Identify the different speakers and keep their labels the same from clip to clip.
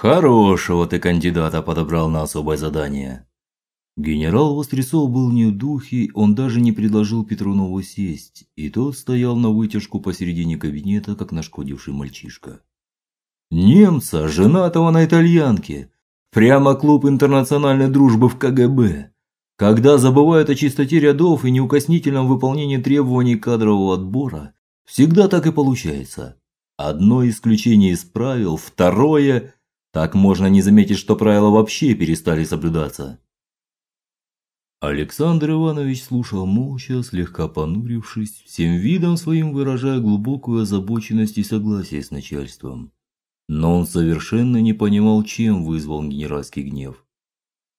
Speaker 1: Хорошего ты кандидата подобрал на особое задание. Генерал Вострецов был не в духе, он даже не предложил Петрунову сесть, и тот стоял на вытяжку посередине кабинета, как нашкодивший мальчишка. Немца, женатого на итальянке, прямо клуб интернациональной дружбы в КГБ. Когда забывают о чистоте рядов и неукоснительном выполнении требований кадрового отбора, всегда так и получается. Одно исключение из правил, второе так можно не заметить, что правила вообще перестали соблюдаться. Александр Иванович слушал молча, слегка понурившись, всем видом своим выражая глубокую озабоченность и согласие с начальством. Но он совершенно не понимал, чем вызвал генеральский гнев.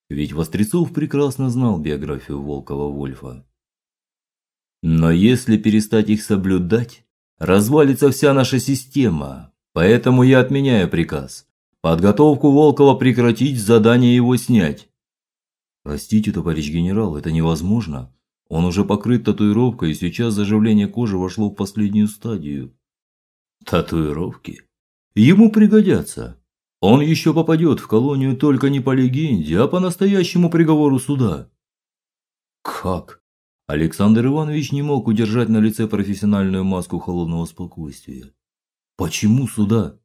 Speaker 1: Ведь Вострецов прекрасно знал биографию Волкова-Вольфа. Но если перестать их соблюдать, развалится вся наша система. Поэтому я отменяю приказ. Подготовку Волкова прекратить, задание его снять. Простите, товарищ генерал, это невозможно. Он уже покрыт татуировкой, и сейчас заживление кожи вошло в последнюю стадию. Татуировки ему пригодятся. Он еще попадет в колонию только не по легенде, а по настоящему приговору суда. Как? Александр Иванович не мог удержать на лице профессиональную маску холодного спокойствия. Почему суда?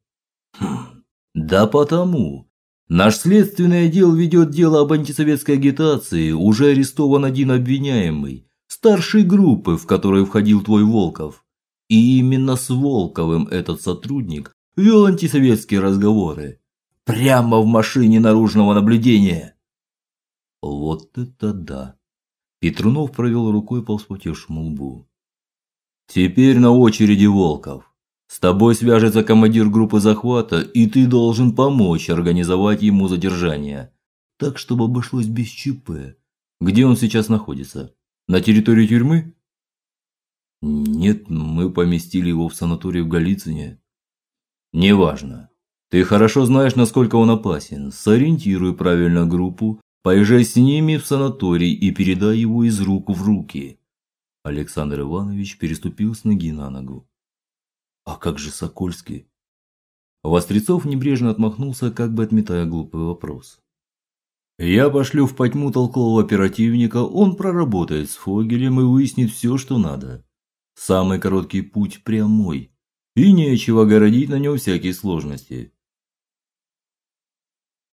Speaker 1: Да потому, Наш следственный отдел ведет дело об антисоветской агитации, уже арестован один обвиняемый, старшей группы, в которой входил твой Волков. И именно с Волковым этот сотрудник вел антисоветские разговоры прямо в машине наружного наблюдения. Вот это да. Петрунов провел рукой по вспотевшему лбу. Теперь на очереди Волков. С тобой свяжется командир группы захвата, и ты должен помочь организовать ему задержание, так чтобы обошлось без ЧП. Где он сейчас находится? На территории тюрьмы? Нет, мы поместили его в санаторий в Галицине. Неважно. Ты хорошо знаешь, насколько он опасен. Сориентируй правильно группу, поезжай с ними в санаторий и передай его из рук в руки. Александр Иванович переступил с ноги на ногу. А как же Сокольский? Вострецов небрежно отмахнулся, как бы отметая глупый вопрос. Я пошлю в потьму толкового оперативника, он проработает с Фогелем и выяснит все, что надо. Самый короткий путь прямой, и нечего городить на нем всякие сложности.